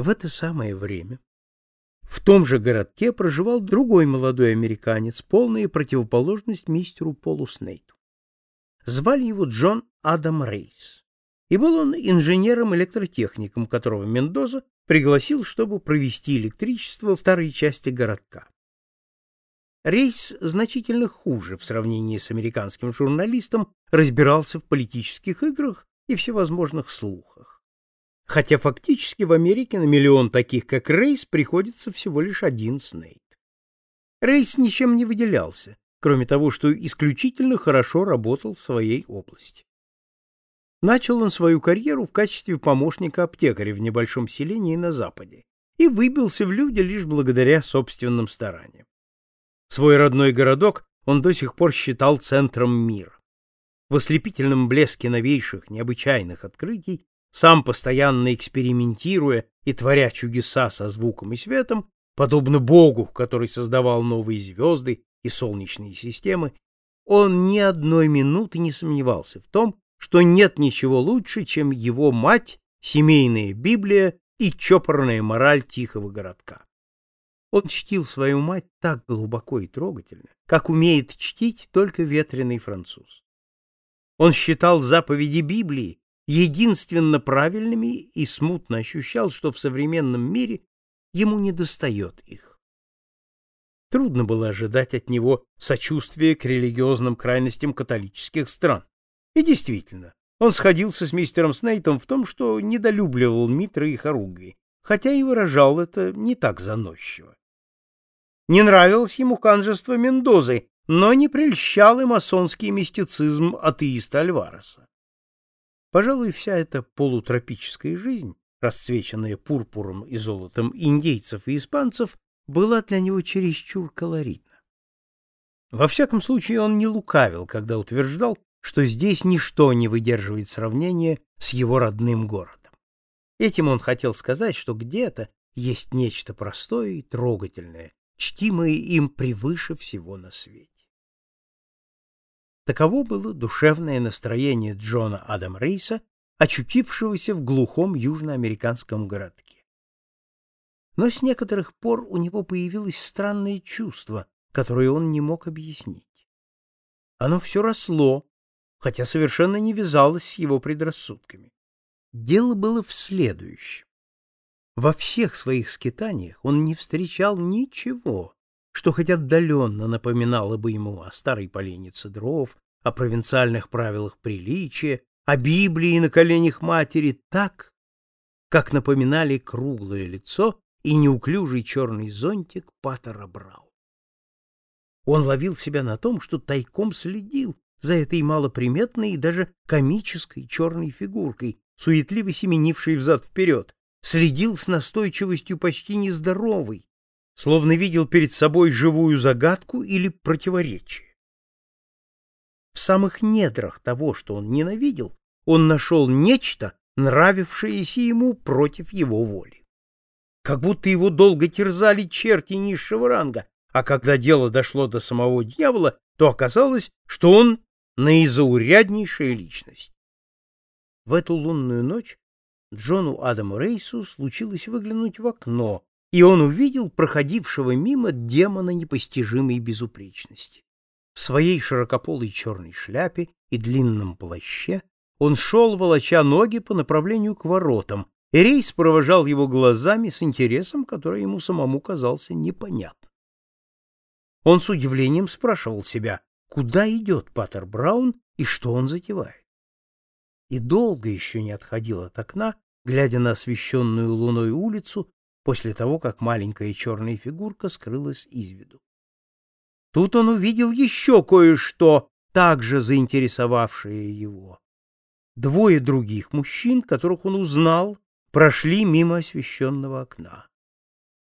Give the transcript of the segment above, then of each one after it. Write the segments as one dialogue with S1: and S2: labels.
S1: В это самое время в том же городке проживал другой молодой американец, полная противоположность мистеру Полу Снейту. Звали его Джон Адам Рейс. И был он инженером-электротехником, которого Мендоза пригласил, чтобы провести электричество в старой части городка. Рейс значительно хуже в сравнении с американским журналистом разбирался в политических играх и всевозможных слухах. Хотя фактически в Америке на миллион таких, как Рейс, приходится всего лишь один Снейт. Рейс ничем не выделялся, кроме того, что исключительно хорошо работал в своей области. Начал он свою карьеру в качестве помощника аптекаря в небольшом селении на Западе и выбился в люди лишь благодаря собственным стараниям. Свой родной городок он до сих пор считал центром мира. В ослепительном блеске новейших, необычайных открытий, сам постоянно экспериментируя и творя чудеса со звуком и светом, подобно Богу, который создавал новые звезды и солнечные системы, он ни одной минуты не сомневался в том, что нет ничего лучше, чем его мать, семейная Библия и чопорная мораль тихого городка. Он чтил свою мать так глубоко и трогательно, как умеет чтить только ветреный француз. Он считал заповеди Библии единственно правильными и смутно ощущал, что в современном мире ему недостает их. Трудно было ожидать от него сочувствия к религиозным крайностям католических стран. И действительно, он сходился с мистером Снейтом в том, что недолюбливал Митра и Харуги, хотя и выражал это не так заносчиво. Не нравилось ему ханжество Мендозы, но не прельщал и масонский мистицизм атеиста Альвареса. Пожалуй, вся эта полутропическая жизнь, расцвеченная пурпуром и золотом индейцев и испанцев, была для него чересчур колоритна. Во всяком случае, он не лукавил, когда утверждал, что здесь ничто не выдерживает сравнения с его родным городом. Этим он хотел сказать, что где-то есть нечто простое и трогательное, чтимое им превыше всего на свете. Таково было душевное настроение Джона Адам Рейса, очутившегося в глухом южноамериканском городке. Но с некоторых пор у него появилось странное чувство, которое он не мог объяснить. Оно все росло, хотя совершенно не вязалось с его предрассудками. Дело было в следующем. Во всех своих скитаниях он не встречал ничего, что хоть отдаленно напоминало бы ему о старой поленнице дров, о провинциальных правилах приличия, о Библии на коленях матери так, как напоминали круглое лицо и неуклюжий черный зонтик Паттера Брау. Он ловил себя на том, что тайком следил за этой малоприметной и даже комической черной фигуркой, суетливо семенившей взад-вперед, следил с настойчивостью почти нездоровой, словно видел перед собой живую загадку или противоречие. В самых недрах того, что он ненавидел, он нашел нечто, нравившееся ему против его воли. Как будто его долго терзали черти низшего ранга, а когда дело дошло до самого дьявола, то оказалось, что он наизауряднейшая личность. В эту лунную ночь Джону Адаму Рейсу случилось выглянуть в окно, и он увидел проходившего мимо демона непостижимой безупречности. В своей широкополой черной шляпе и длинном плаще он шел, волоча ноги по направлению к воротам, и Рейс провожал его глазами с интересом, который ему самому казался непонятным. Он с удивлением спрашивал себя, куда идет Паттер Браун и что он затевает. И долго еще не отходил от окна, глядя на освещенную луной улицу, после того, как маленькая черная фигурка скрылась из виду. Тут он увидел еще кое-что, также заинтересовавшее его. Двое других мужчин, которых он узнал, прошли мимо освещенного окна.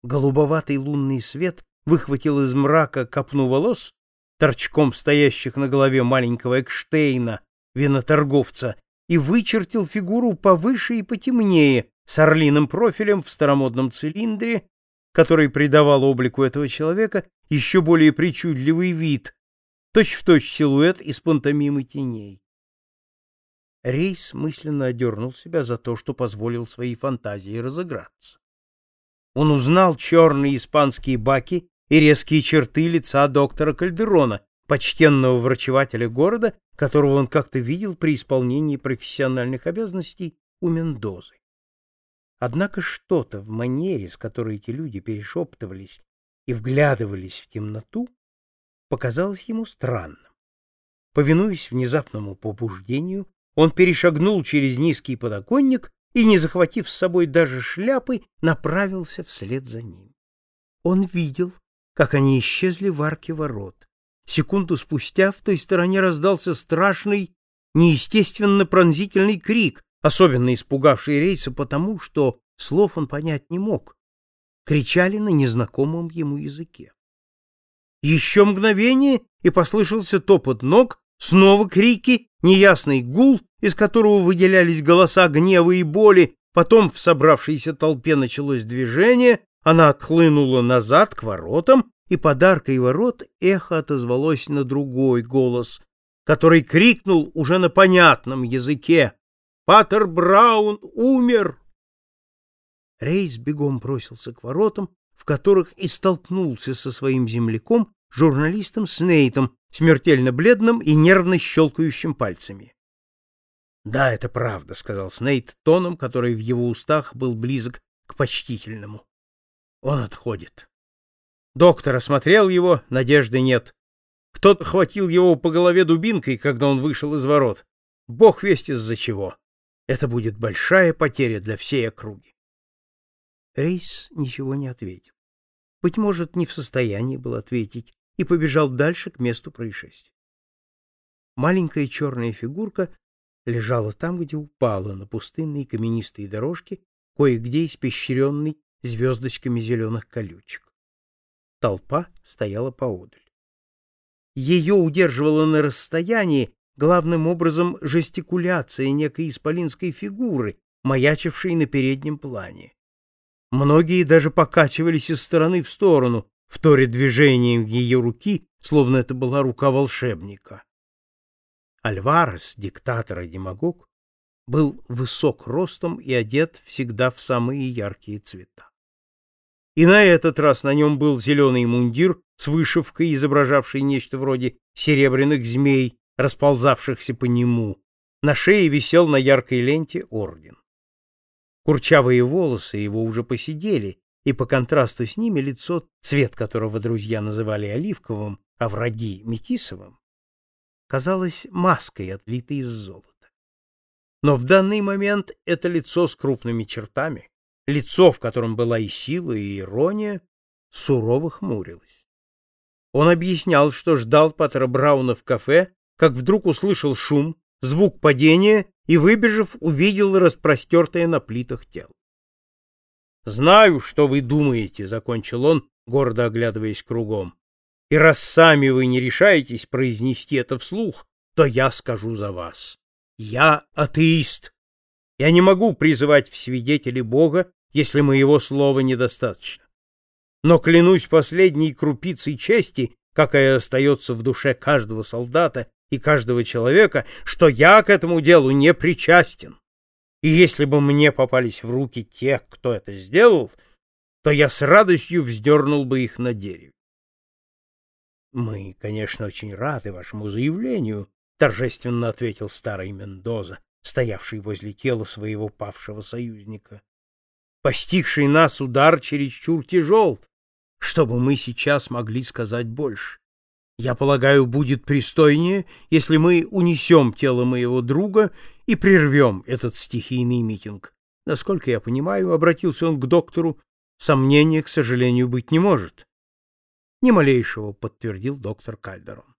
S1: Голубоватый лунный свет выхватил из мрака копну волос торчком стоящих на голове маленького Экштейна, виноторговца, и вычертил фигуру повыше и потемнее, с орлиным профилем в старомодном цилиндре, который придавал облику этого человека еще более причудливый вид, точь-в-точь точь силуэт из пантомимы теней. Рейс мысленно одернул себя за то, что позволил своей фантазии разыграться. Он узнал черные испанские баки и резкие черты лица доктора Кальдерона, почтенного врачевателя города, которого он как-то видел при исполнении профессиональных обязанностей у Мендозы. Однако что-то в манере, с которой эти люди перешептывались и вглядывались в темноту, показалось ему странным. Повинуясь внезапному побуждению, он перешагнул через низкий подоконник и, не захватив с собой даже шляпы, направился вслед за ним. Он видел, как они исчезли в арке ворот. Секунду спустя в той стороне раздался страшный, неестественно пронзительный крик, особенно испугавший рейса потому, что слов он понять не мог. Кричали на незнакомом ему языке. Еще мгновение, и послышался топот ног, снова крики, неясный гул, из которого выделялись голоса гнева и боли, потом в собравшейся толпе началось движение, она отхлынула назад к воротам, и подаркой ворот эхо отозвалось на другой голос, который крикнул уже на понятном языке «Паттер Браун умер!» Рейс бегом бросился к воротам, в которых и столкнулся со своим земляком, журналистом Снейтом, смертельно бледным и нервно щелкающим пальцами. «Да, это правда», — сказал Снейт тоном, который в его устах был близок к почтительному. «Он отходит». Доктор осмотрел его, надежды нет. Кто-то хватил его по голове дубинкой, когда он вышел из ворот. Бог весть из-за чего. Это будет большая потеря для всей округи. Рейс ничего не ответил. Быть может, не в состоянии был ответить, и побежал дальше к месту происшествия. Маленькая черная фигурка лежала там, где упала, на пустынной каменистой дорожке, кое-где испещренной звездочками зеленых колючек. Толпа стояла поодаль. Ее удерживала на расстоянии главным образом жестикуляция некой исполинской фигуры, маячившей на переднем плане. Многие даже покачивались из стороны в сторону, вторя движением ее руки, словно это была рука волшебника. Альварес, диктатор и демагог, был высок ростом и одет всегда в самые яркие цвета. И на этот раз на нем был зеленый мундир с вышивкой, изображавшей нечто вроде серебряных змей, расползавшихся по нему. На шее висел на яркой ленте орден. Курчавые волосы его уже посидели, и по контрасту с ними лицо, цвет которого друзья называли оливковым, а враги — метисовым, казалось маской, отлитой из золота. Но в данный момент это лицо с крупными чертами, лицо, в котором была и сила, и ирония, сурово хмурилось. Он объяснял, что ждал Паттера Брауна в кафе, как вдруг услышал шум, звук падения и, выбежав, увидел распростертое на плитах тело. «Знаю, что вы думаете», — закончил он, гордо оглядываясь кругом. «И раз сами вы не решаетесь произнести это вслух, то я скажу за вас. Я атеист. Я не могу призывать в свидетели Бога, если моего слова недостаточно. Но клянусь последней крупицей чести, какая остается в душе каждого солдата и каждого человека, что я к этому делу не причастен. И если бы мне попались в руки те, кто это сделал, то я с радостью вздернул бы их на дереве. Мы, конечно, очень рады вашему заявлению, торжественно ответил старый Мендоза, стоявший возле тела своего павшего союзника. Постигший нас удар чересчур тяжел, чтобы мы сейчас могли сказать больше. Я полагаю, будет пристойнее, если мы унесем тело моего друга и прервем этот стихийный митинг. Насколько я понимаю, обратился он к доктору, сомнения, к сожалению, быть не может. Ни малейшего, подтвердил доктор Кальдерон.